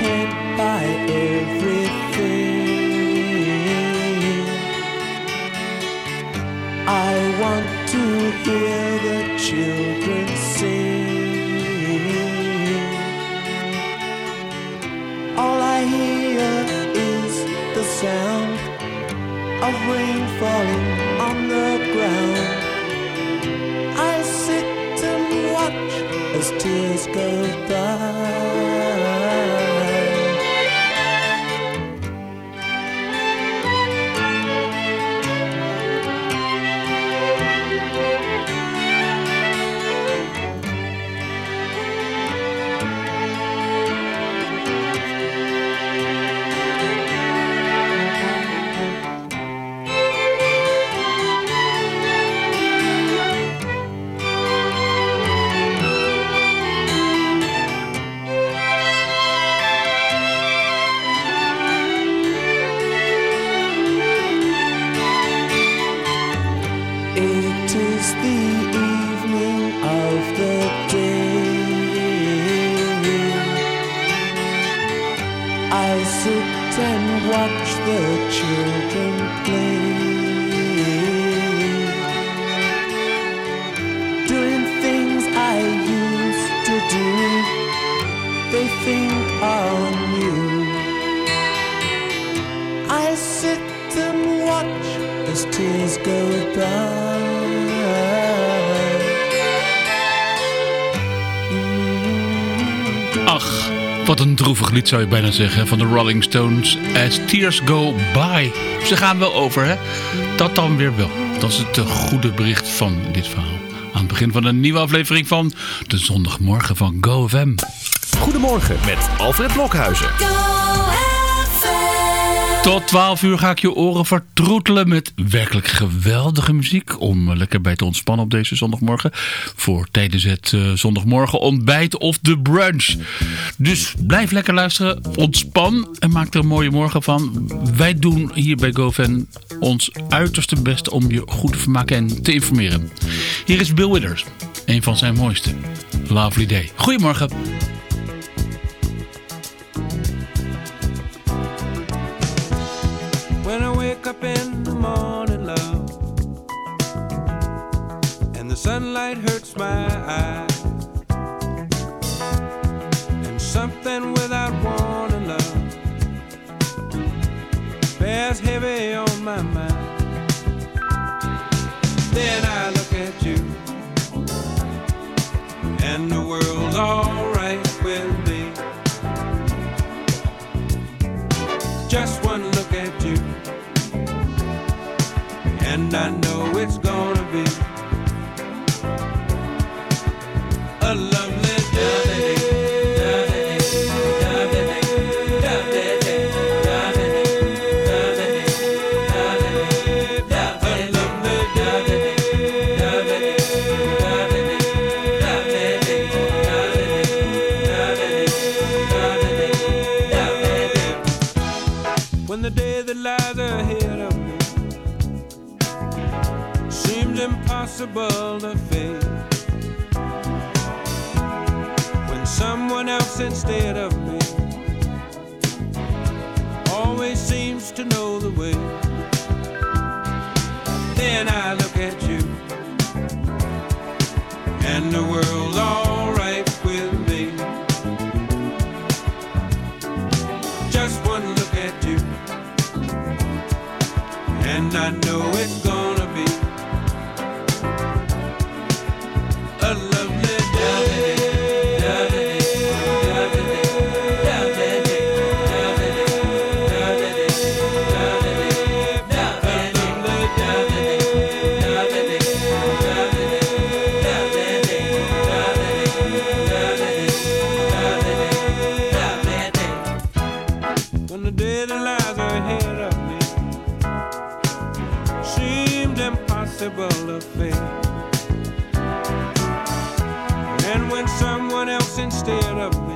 Can't buy everything. I want to hear watch the children lied zou je bijna zeggen van de Rolling Stones. As Tears Go By. Ze gaan wel over, hè? Dat dan weer wel. Dat is het eh, goede bericht van dit verhaal. Aan het begin van een nieuwe aflevering van de zondagmorgen van GoFM. Goedemorgen met Alfred Blokhuizen. Tot 12 uur ga ik je oren vertroetelen met werkelijk geweldige muziek. Om lekker bij te ontspannen op deze zondagmorgen. Voor tijdens het eh, zondagmorgen ontbijt of de brunch. Dus blijf lekker luisteren, ontspan en maak er een mooie morgen van. Wij doen hier bij GoFan ons uiterste best om je goed te vermaken en te informeren. Hier is Bill Withers, een van zijn mooiste. Lovely Day. Goedemorgen. and I look else instead of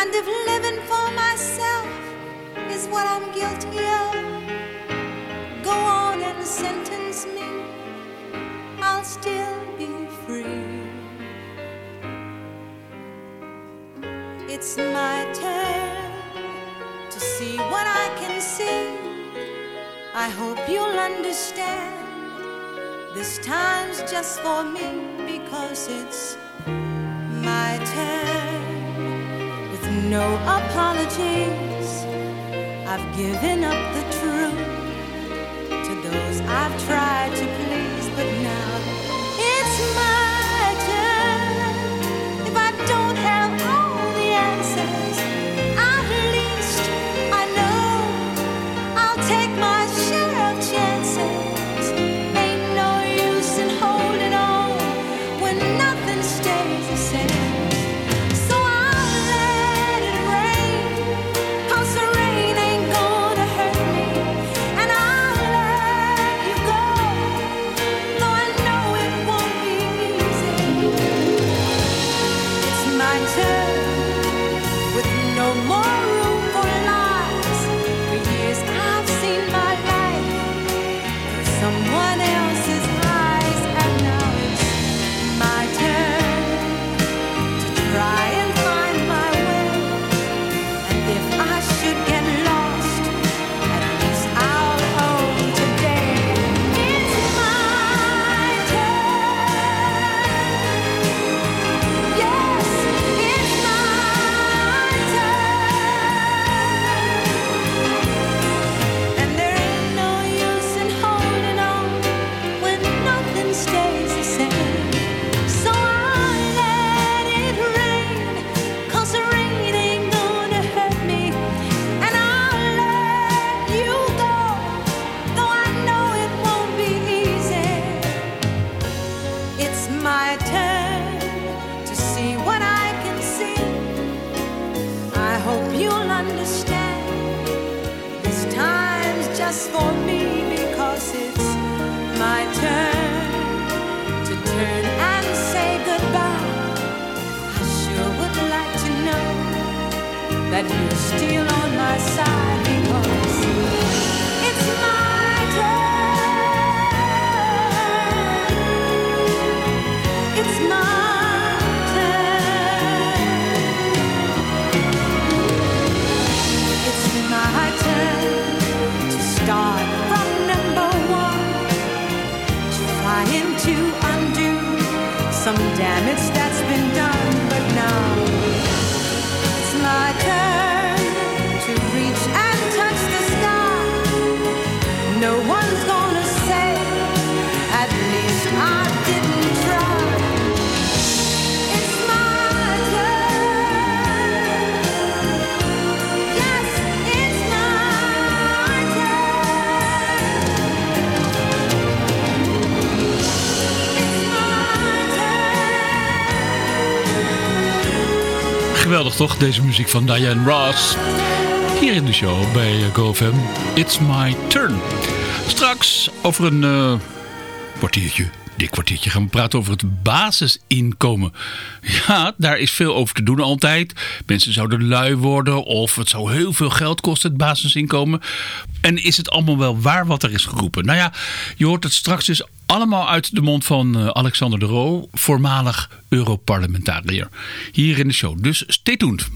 And if living for myself is what I'm guilty of, go on and sentence me, I'll still be free. It's my turn to see what I can see. I hope you'll understand. This time's just for me because it's my turn no apologies. I've given up the truth to those I've tried to please. Toch, deze muziek van Diane Ross. Hier in de show bij GoFam. It's my turn. Straks over een uh, kwartiertje, dik kwartiertje, gaan we praten over het basisinkomen. Ja, daar is veel over te doen altijd. Mensen zouden lui worden of het zou heel veel geld kosten, het basisinkomen. En is het allemaal wel waar wat er is geroepen? Nou ja, je hoort het straks dus allemaal uit de mond van uh, Alexander de Roo, voormalig Europarlementariër. Hier in de show. Dus stay tuned.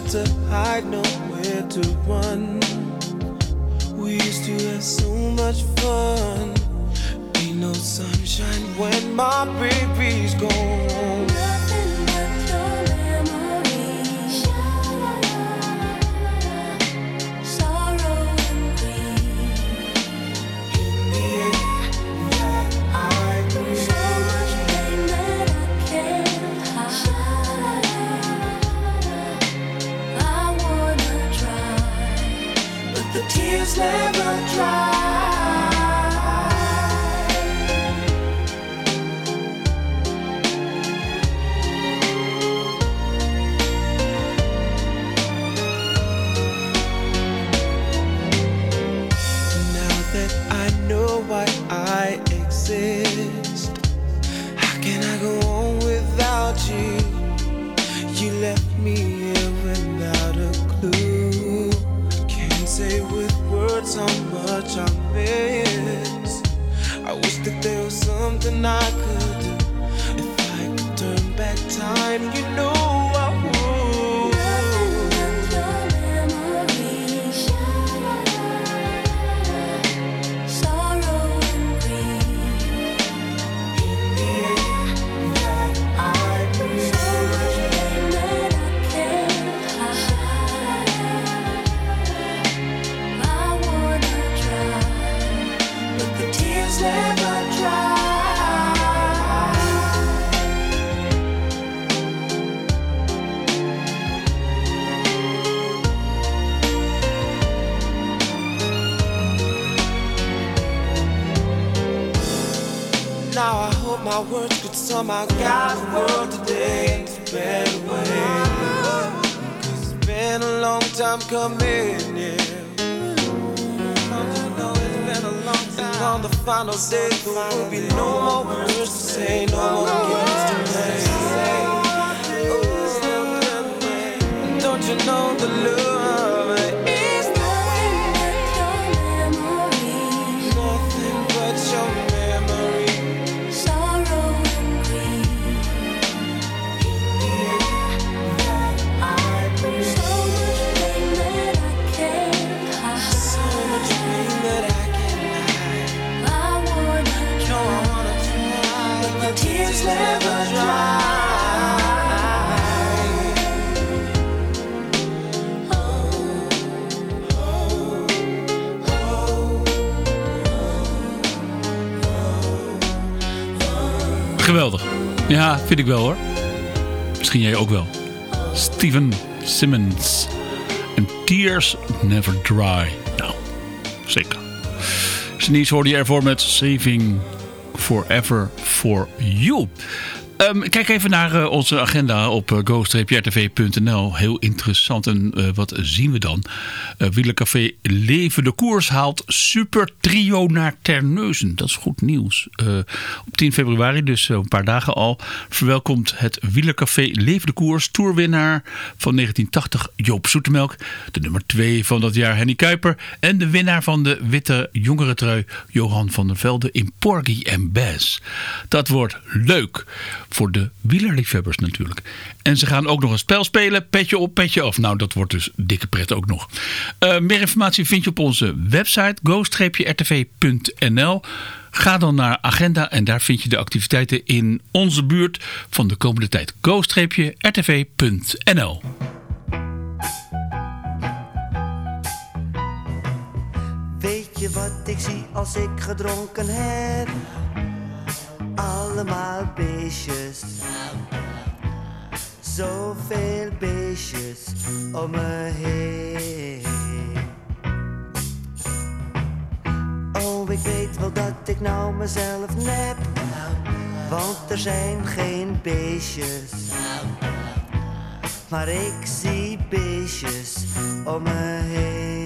To hide, nowhere to run. We used to have so much fun. Ain't no sunshine when my baby's gone. Never Now I hope my words could somehow guide the world today into a better way. Cause it's been a long time coming, yeah. Don't you know it's been a long time? And on the final day, there will be no more words to say, no more games to. Oh, Don't you know the love Geweldig. Ja, vind ik wel hoor. Misschien jij ook wel. Steven Simmons. En Tears Never Dry. Nou, zeker. Sneeze hoorde je ervoor met Saving Forever For You. Ehm, kijk even naar eh, onze agenda op uh, go-rtv.nl. Heel interessant. En eh, wat zien we dan? Uh, Wielercafé Leven de Koers haalt Super Trio naar Terneuzen. Dat is goed nieuws. Op 10 februari, dus een paar dagen al, verwelkomt het Wielercafé Leven de Koers toerwinnaar van 1980 Joop Zoetemelk. De nummer 2 van dat jaar Henny Kuiper. En de winnaar van de witte jongerentrui Johan van der Velde in Porgy en Bess. Dat wordt leuk. Voor de wielerliefhebbers natuurlijk. En ze gaan ook nog een spel spelen. Petje op, petje af. Nou, dat wordt dus dikke pret ook nog. Uh, meer informatie vind je op onze website go-rtv.nl. Ga dan naar agenda en daar vind je de activiteiten in onze buurt van de komende tijd. go-rtv.nl Weet je wat ik zie als ik gedronken heb? Allemaal beestjes. Zoveel beestjes om me heen. Oh, ik weet wel dat ik nou mezelf nep. Want er zijn geen beestjes. Maar ik zie beestjes om me heen.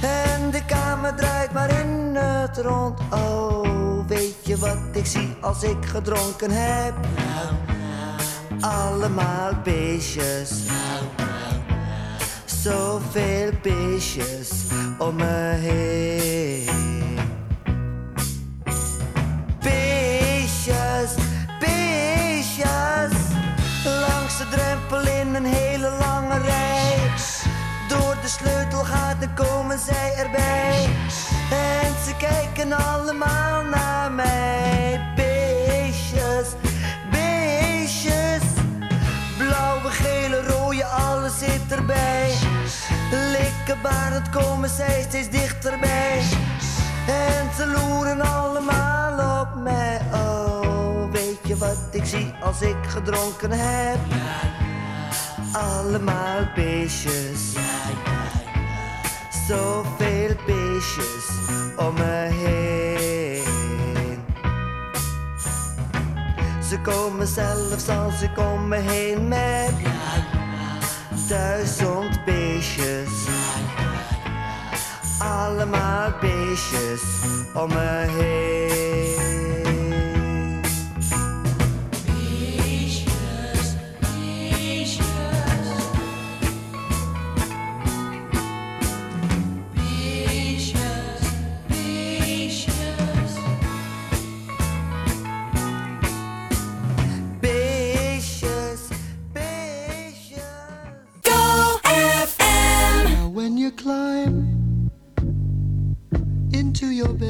En de kamer draait maar in het rond. Oh, weet je wat ik zie als ik gedronken heb? Allemaal beestjes. Zoveel beestjes om me heen. Komen zij erbij. En ze kijken allemaal naar mij. Beestjes, beestjes. Blauwe, gele, rode, alles zit erbij. Likkenbarend komen zij steeds dichterbij. En ze loeren allemaal op mij. Oh, weet je wat ik zie als ik gedronken heb? Allemaal beestjes. Zoveel beestjes om me heen. Ze komen zelfs als om me heen met duizend beestjes. Allemaal beestjes om me heen.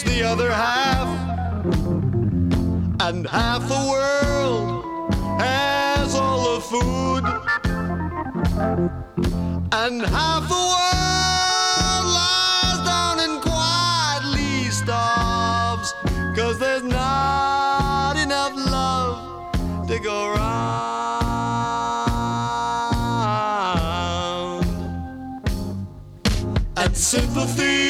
Hates the other half, and half the world has all the food, and half the world lies down and quietly starves, cause there's not enough love to go round. And sympathy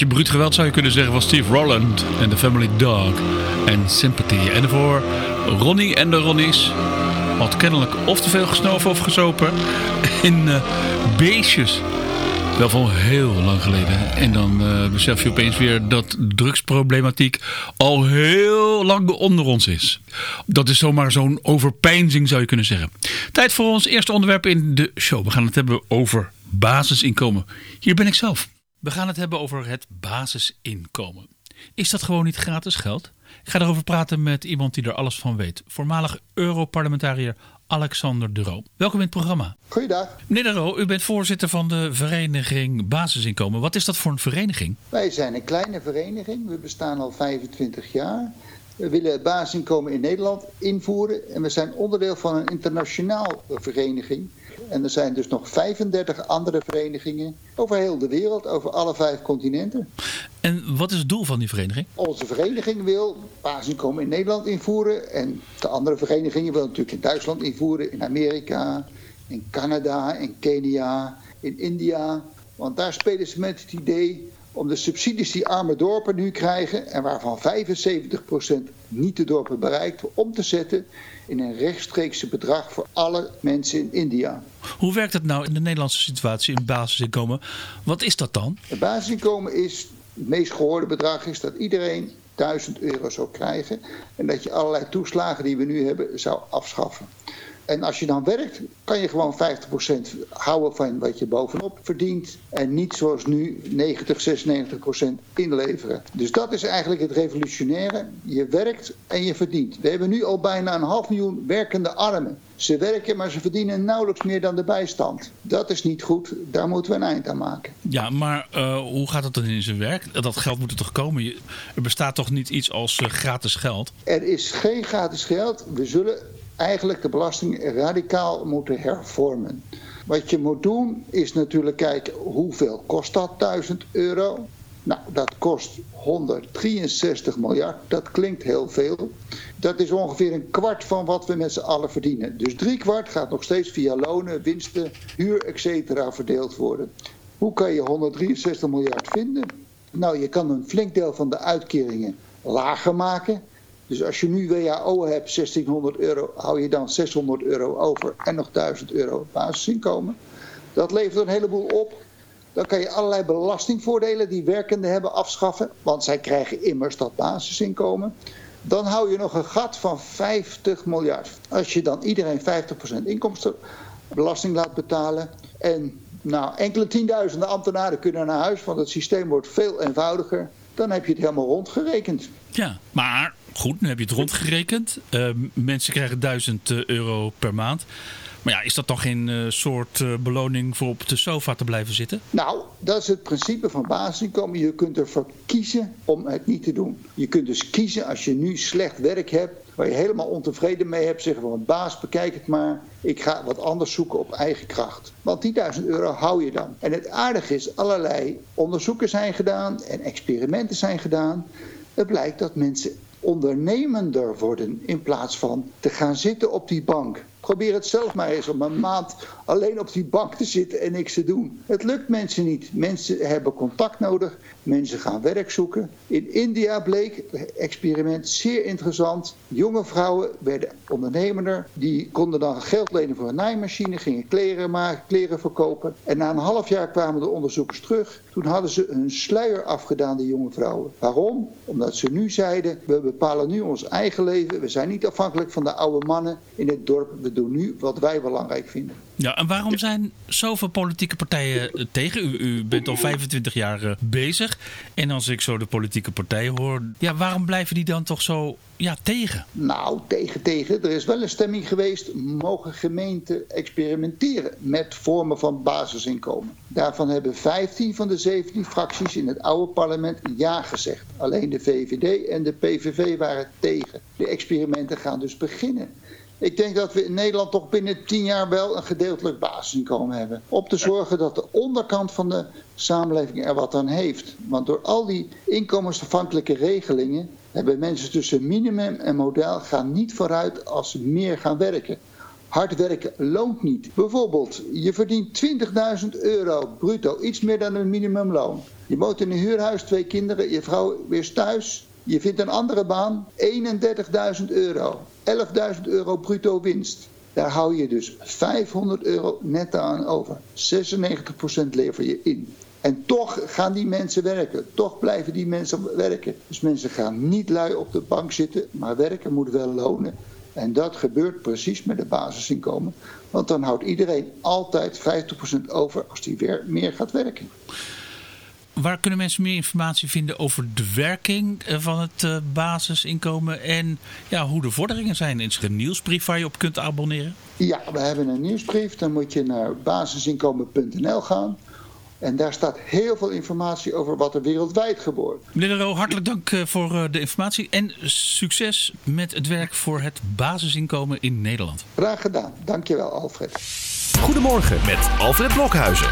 Beetje bruut geweld zou je kunnen zeggen van Steve Rowland en The Family Dog en Sympathy. En voor Ronnie en de Ronnies had kennelijk of te veel gesnoven of gezopen in uh, beestjes. Wel van heel lang geleden. En dan uh, besef je opeens weer dat drugsproblematiek al heel lang onder ons is. Dat is zomaar zo'n overpeinzing zou je kunnen zeggen. Tijd voor ons eerste onderwerp in de show. We gaan het hebben over basisinkomen. Hier ben ik zelf. We gaan het hebben over het basisinkomen. Is dat gewoon niet gratis geld? Ik ga erover praten met iemand die er alles van weet. Voormalig Europarlementariër Alexander de Roo. Welkom in het programma. Goeiedag. Meneer de Roo, u bent voorzitter van de vereniging Basisinkomen. Wat is dat voor een vereniging? Wij zijn een kleine vereniging. We bestaan al 25 jaar. We willen het basisinkomen in Nederland invoeren. En we zijn onderdeel van een internationaal vereniging. En er zijn dus nog 35 andere verenigingen over heel de wereld, over alle vijf continenten. En wat is het doel van die vereniging? Onze vereniging wil basisinkomen in Nederland invoeren. En de andere verenigingen willen natuurlijk in Duitsland invoeren, in Amerika, in Canada, in Kenia, in India. Want daar spelen ze met het idee om de subsidies die arme dorpen nu krijgen... en waarvan 75% niet de dorpen bereikt, om te zetten in een rechtstreekse bedrag voor alle mensen in India. Hoe werkt het nou in de Nederlandse situatie in basisinkomen? Wat is dat dan? Het basisinkomen is, het meest gehoorde bedrag is dat iedereen 1000 euro zou krijgen... en dat je allerlei toeslagen die we nu hebben zou afschaffen. En als je dan werkt, kan je gewoon 50% houden van wat je bovenop verdient. En niet zoals nu 90, 96% inleveren. Dus dat is eigenlijk het revolutionaire. Je werkt en je verdient. We hebben nu al bijna een half miljoen werkende armen. Ze werken, maar ze verdienen nauwelijks meer dan de bijstand. Dat is niet goed. Daar moeten we een eind aan maken. Ja, maar uh, hoe gaat het dan in zijn werk? Dat geld moet er toch komen? Er bestaat toch niet iets als uh, gratis geld? Er is geen gratis geld. We zullen eigenlijk de belasting radicaal moeten hervormen. Wat je moet doen is natuurlijk kijken hoeveel kost dat 1000 euro. Nou, dat kost 163 miljard. Dat klinkt heel veel. Dat is ongeveer een kwart van wat we met z'n allen verdienen. Dus drie kwart gaat nog steeds via lonen, winsten, huur, etc. verdeeld worden. Hoe kan je 163 miljard vinden? Nou, je kan een flink deel van de uitkeringen lager maken. Dus als je nu WHO hebt, 1600 euro, hou je dan 600 euro over en nog 1000 euro basisinkomen. Dat levert een heleboel op. Dan kan je allerlei belastingvoordelen die werkenden hebben afschaffen, want zij krijgen immers dat basisinkomen. Dan hou je nog een gat van 50 miljard. Als je dan iedereen 50% inkomstenbelasting laat betalen en nou, enkele tienduizenden ambtenaren kunnen naar huis, want het systeem wordt veel eenvoudiger, dan heb je het helemaal rondgerekend. Ja, maar goed, nu heb je het rondgerekend. Uh, mensen krijgen 1000 eh, euro per maand. Maar ja, is dat dan geen uh, soort uh, beloning voor op de sofa te blijven zitten? Nou, dat is het principe van basisinkomen. Je kunt ervoor kiezen om het niet te doen. Je kunt dus kiezen als je nu slecht werk hebt... waar je helemaal ontevreden mee hebt... zeggen van baas, bekijk het maar. Ik ga wat anders zoeken op eigen kracht. Want die 1000 euro hou je dan. En het aardige is, allerlei onderzoeken zijn gedaan... en experimenten zijn gedaan. Het blijkt dat mensen ondernemender worden in plaats van te gaan zitten op die bank. Probeer het zelf maar eens om een maand alleen op die bank te zitten en niks te doen. Het lukt mensen niet. Mensen hebben contact nodig. Mensen gaan werk zoeken. In India bleek, experiment zeer interessant. Jonge vrouwen werden ondernemender. Die konden dan geld lenen voor een naaimachine, gingen kleren maken, kleren verkopen. En na een half jaar kwamen de onderzoekers terug. Toen hadden ze hun sluier afgedaan, die jonge vrouwen. Waarom? Omdat ze nu zeiden, we bepalen nu ons eigen leven. We zijn niet afhankelijk van de oude mannen in het dorp. We doen nu wat wij belangrijk vinden. Ja, en waarom zijn zoveel politieke partijen tegen? U, u bent al 25 jaar eh, bezig. En als ik zo de politieke partijen hoor, ja, waarom blijven die dan toch zo ja, tegen? Nou, tegen, tegen. Er is wel een stemming geweest. Mogen gemeenten experimenteren met vormen van basisinkomen? Daarvan hebben 15 van de 17 fracties in het oude parlement ja gezegd. Alleen de VVD en de PVV waren tegen. De experimenten gaan dus beginnen. Ik denk dat we in Nederland toch binnen tien jaar wel een gedeeltelijk basisinkomen hebben. Op te zorgen dat de onderkant van de samenleving er wat aan heeft. Want door al die inkomensafhankelijke regelingen hebben mensen tussen minimum en model gaan niet vooruit als ze meer gaan werken. Hard werken loont niet. Bijvoorbeeld, je verdient 20.000 euro bruto, iets meer dan een minimumloon. Je woont in een huurhuis, twee kinderen, je vrouw weer thuis. Je vindt een andere baan, 31.000 euro. 11.000 euro bruto winst. Daar hou je dus 500 euro net aan over. 96% lever je in. En toch gaan die mensen werken. Toch blijven die mensen werken. Dus mensen gaan niet lui op de bank zitten, maar werken moet wel lonen. En dat gebeurt precies met de basisinkomen. Want dan houdt iedereen altijd 50% over als die weer meer gaat werken. Waar kunnen mensen meer informatie vinden over de werking eh, van het eh, basisinkomen en ja, hoe de vorderingen zijn? Is er een nieuwsbrief waar je op kunt abonneren? Ja, we hebben een nieuwsbrief. Dan moet je naar basisinkomen.nl gaan. En daar staat heel veel informatie over wat er wereldwijd gebeurt. Meneer Lero, hartelijk dank eh, voor de informatie en succes met het werk voor het basisinkomen in Nederland. Graag gedaan. Dankjewel, Alfred. Goedemorgen met Alfred Blokhuizen.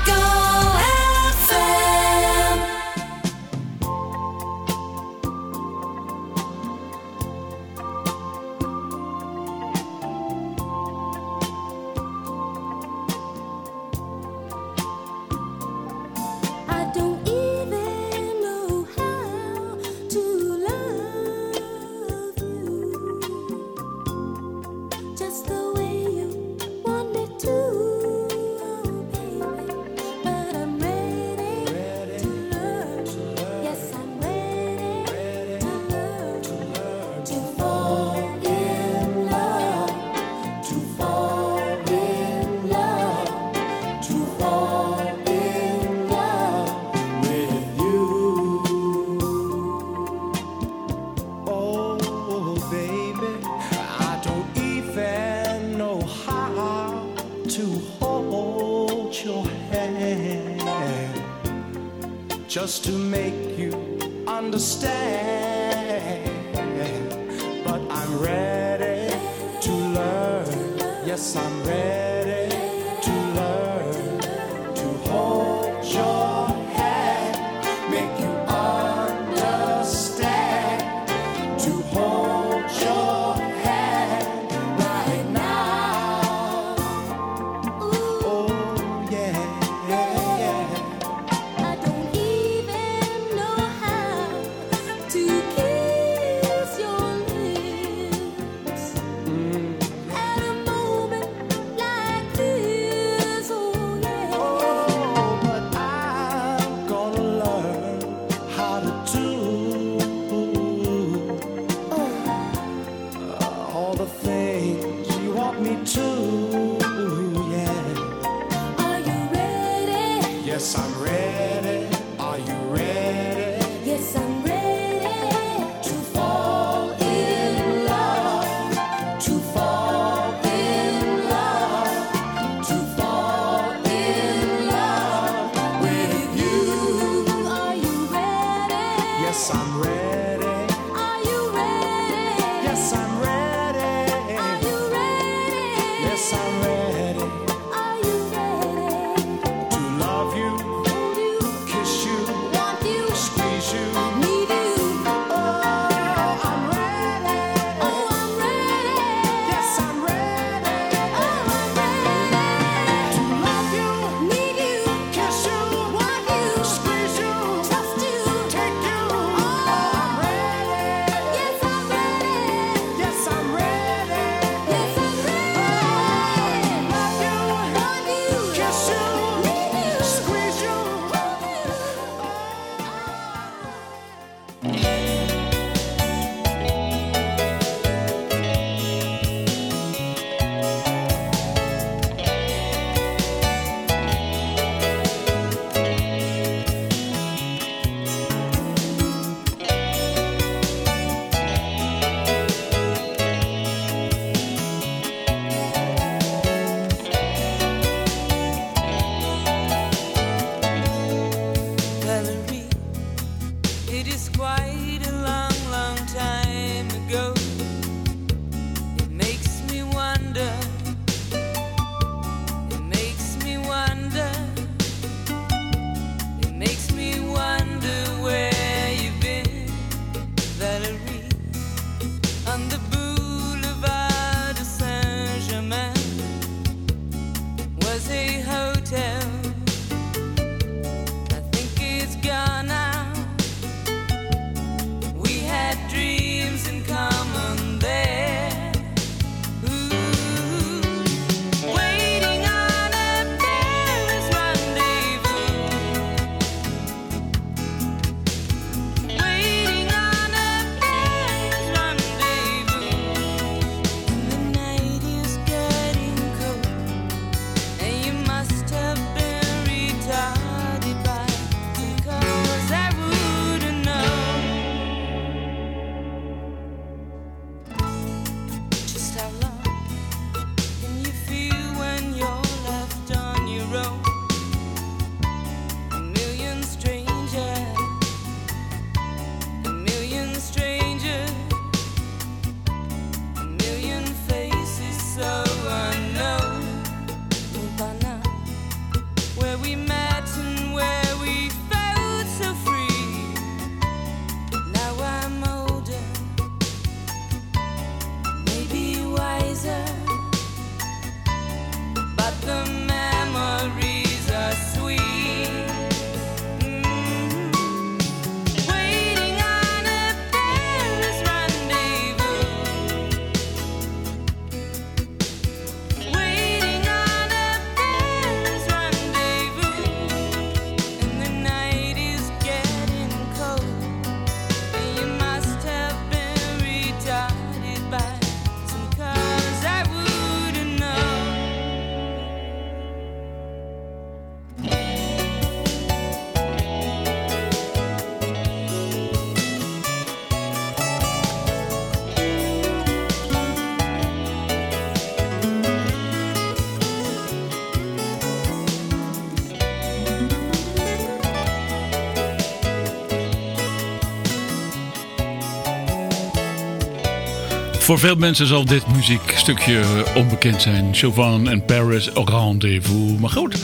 Voor veel mensen zal dit muziekstukje eh, onbekend zijn. Chauvin en Paris Rendezvous. Maar goed,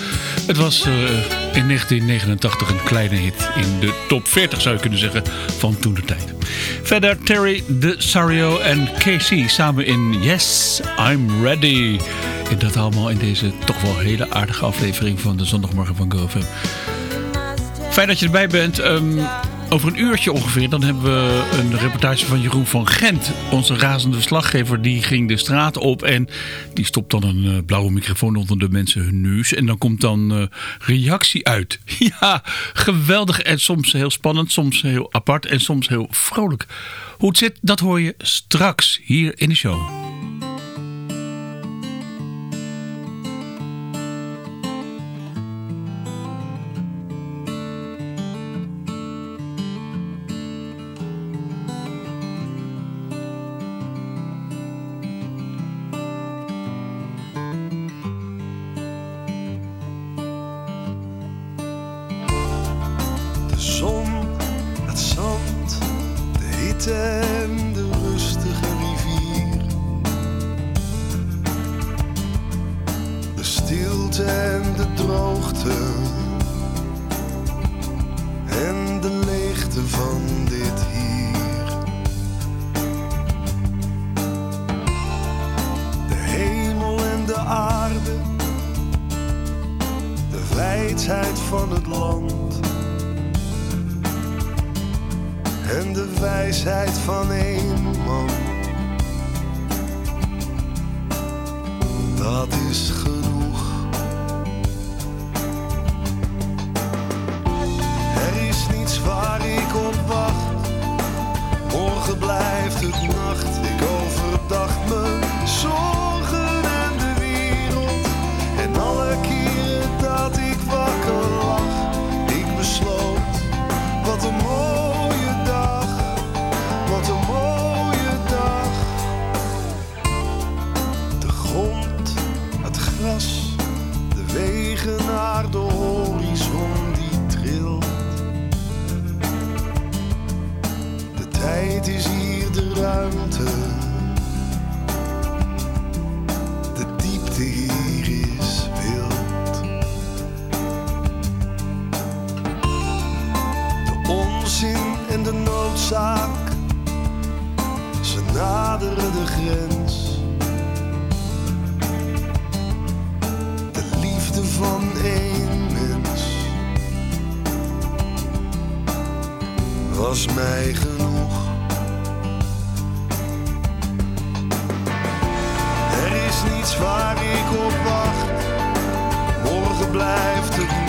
het was uh, in 1989 een kleine hit. In de top 40 zou je kunnen zeggen van toen de tijd. Verder Terry De Sario en Casey samen in Yes, I'm Ready. En dat allemaal in deze toch wel hele aardige aflevering van de zondagmorgen van GoFM. Fijn dat je erbij bent. Um, over een uurtje ongeveer, dan hebben we een reportage van Jeroen van Gent. Onze razende verslaggever, die ging de straat op en die stopt dan een uh, blauwe microfoon onder de mensen hun neus. En dan komt dan uh, reactie uit. Ja, geweldig en soms heel spannend, soms heel apart en soms heel vrolijk. Hoe het zit, dat hoor je straks hier in de show. het land. En de wijsheid van één man. Dat is genoeg. Er is niets waar ik op wacht. Morgen blijft het nacht. Ik overdacht me zorgen en de wereld en alle. De diepte hier is wild. De onzin en de noodzaak, ze naderen de grens. De liefde van één mens was mij iets waar ik op wacht. Morgen blijft het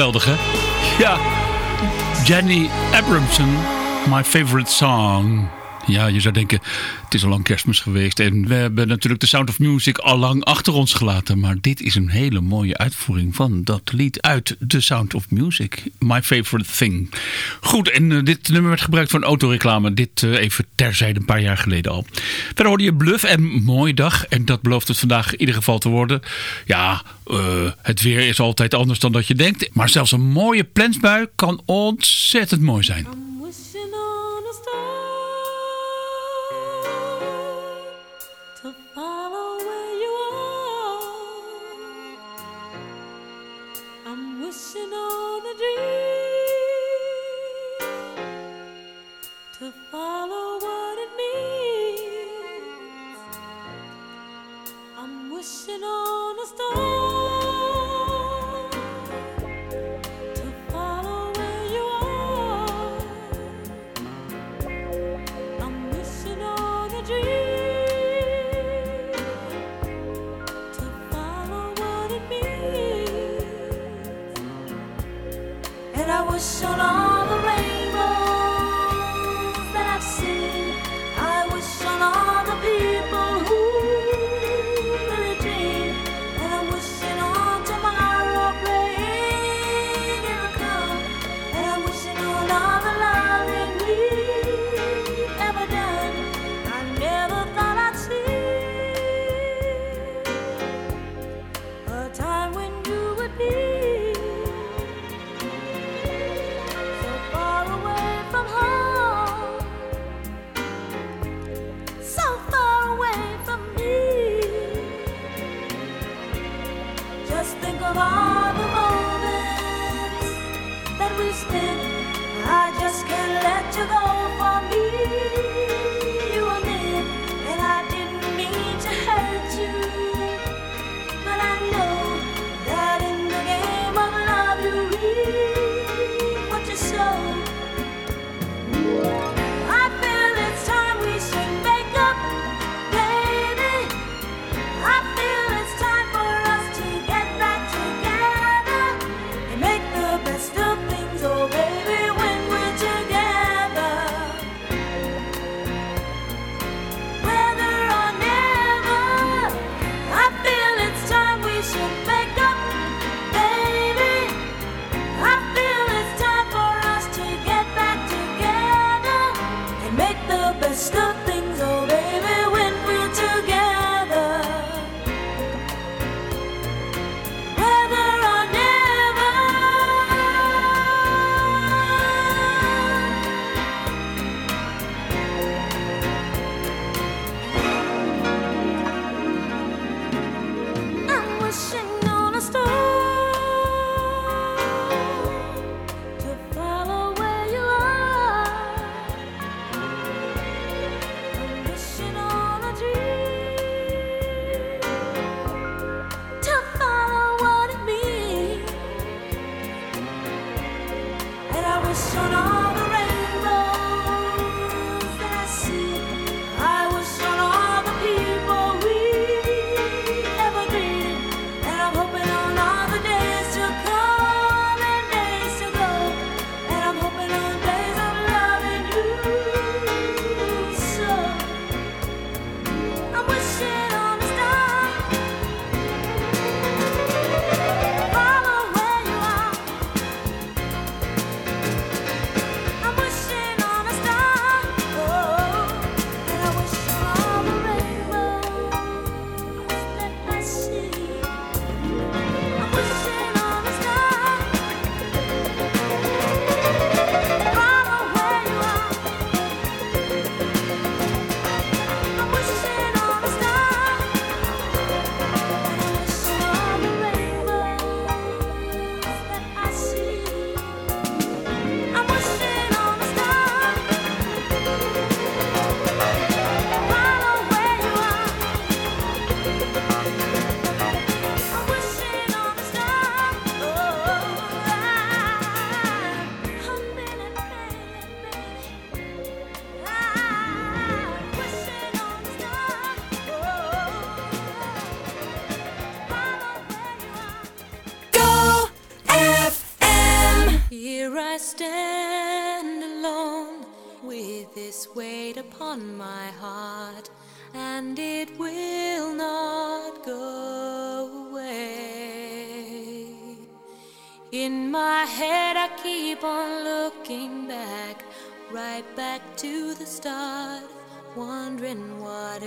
geweldig, hè? Ja. Jenny Abramson, My Favorite Song. Ja, je zou denken, het is al lang kerstmis geweest. En we hebben natuurlijk de Sound of Music al lang achter ons gelaten. Maar dit is een hele mooie uitvoering van dat lied uit The Sound of Music. My Favorite Thing. Goed, en eh, dit nummer werd gebruikt voor een autoreclame. Dit eh, even terzijde een paar jaar geleden al. Verder hoorde je Bluff en Mooi Dag. En dat belooft het vandaag in ieder geval te worden. Ja, eh, het weer is altijd anders dan dat je denkt. Maar zelfs een mooie plensbui kan ontzettend mooi zijn. story.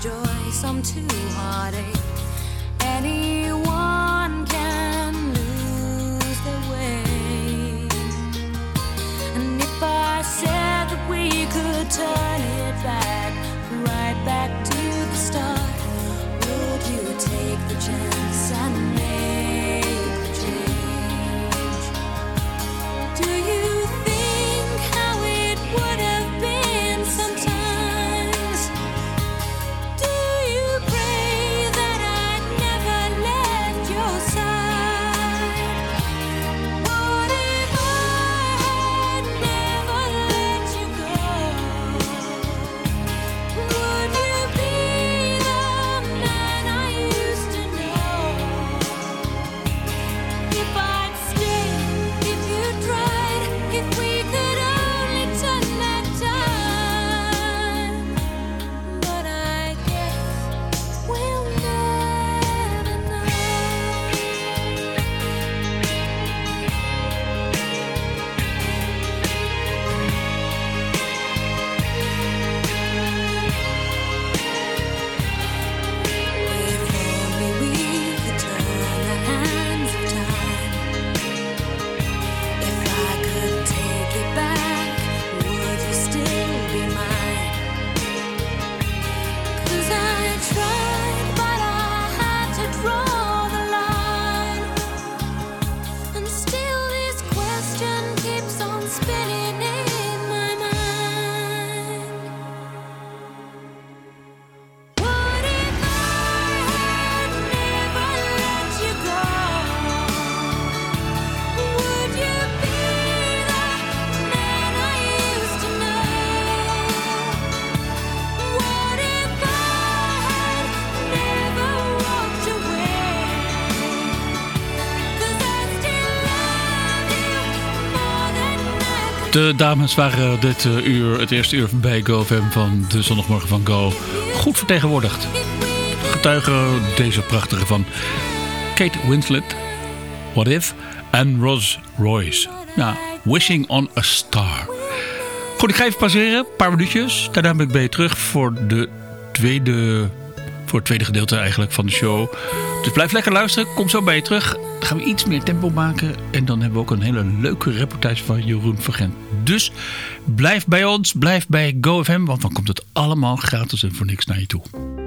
joy, some to heartache. Anyone De dames waren dit eh, uur, het eerste uur bij GoFM van de zondagmorgen van Go. Goed vertegenwoordigd. Getuigen deze prachtige van Kate Winslet, What If en Ross Royce. Ja, Wishing on a Star. Goed, ik ga even passeren, een paar minuutjes. Daarna ben ik bij terug voor, de tweede, voor het tweede gedeelte eigenlijk van de show. Dus blijf lekker luisteren, kom zo bij je terug. Dan gaan we iets meer tempo maken. En dan hebben we ook een hele leuke reportage van Jeroen Vergent. Dus blijf bij ons, blijf bij GoFM, want dan komt het allemaal gratis en voor niks naar je toe.